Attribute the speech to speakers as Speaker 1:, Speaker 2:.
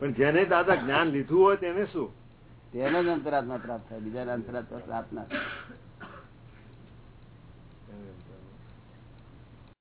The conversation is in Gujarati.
Speaker 1: પણ જેને દાદા જ્ઞાન લીધું હોય તેને શું?
Speaker 2: તેને જ અંતરાત્મા પ્રાપ્ત થાય બીજા અંતરાત્મા પ્રાપ્ત ના થાય.